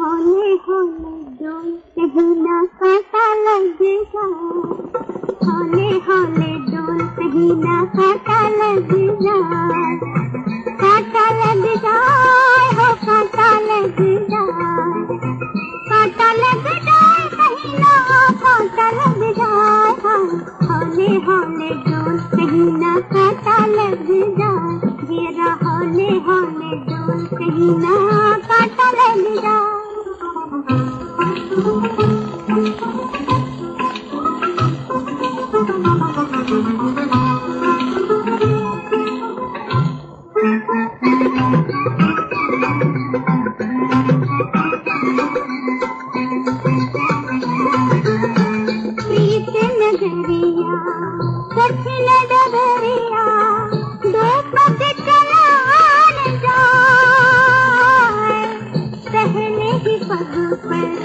होले होले डोल कहीं ना काटा लग जाए होले होले डोल कहीं ना काटा लग जाए काटा लग जाए हो काटा लग जाए काटा लग जाए कहीं ना काटा लग जाए होले होले डोल कहीं ना काटा लग जाए मेरा होले डोल कहीं ना काटा लग जाए प्रीत नगरिया कठिन डगरिया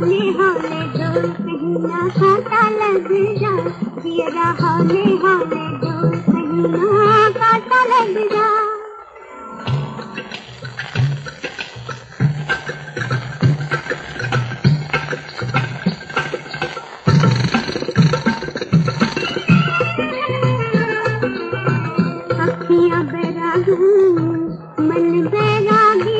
हाले हाले डोल कहीं ना लग जाए मेरा हाले हाले डोल कहीं ना कांटा लग जाए मन बैरागी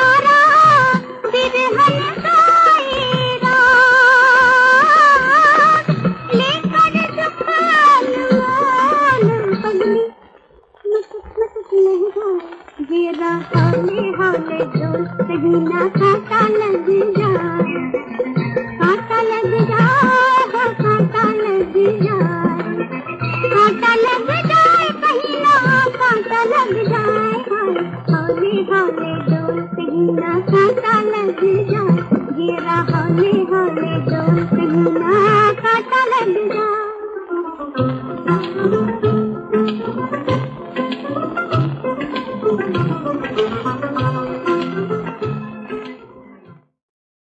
लहराए गेरा हाले हाले डोल कहीं ना कांटा लग जाए कांटा लग जाए हो लग जाए कांटा लग जाए कहीं ना कांटा लग जाए। हाले हाले डोल कहीं ना कांटा लग जाए गेरा हाले हाले डोल कहीं ना कांटा लग जाए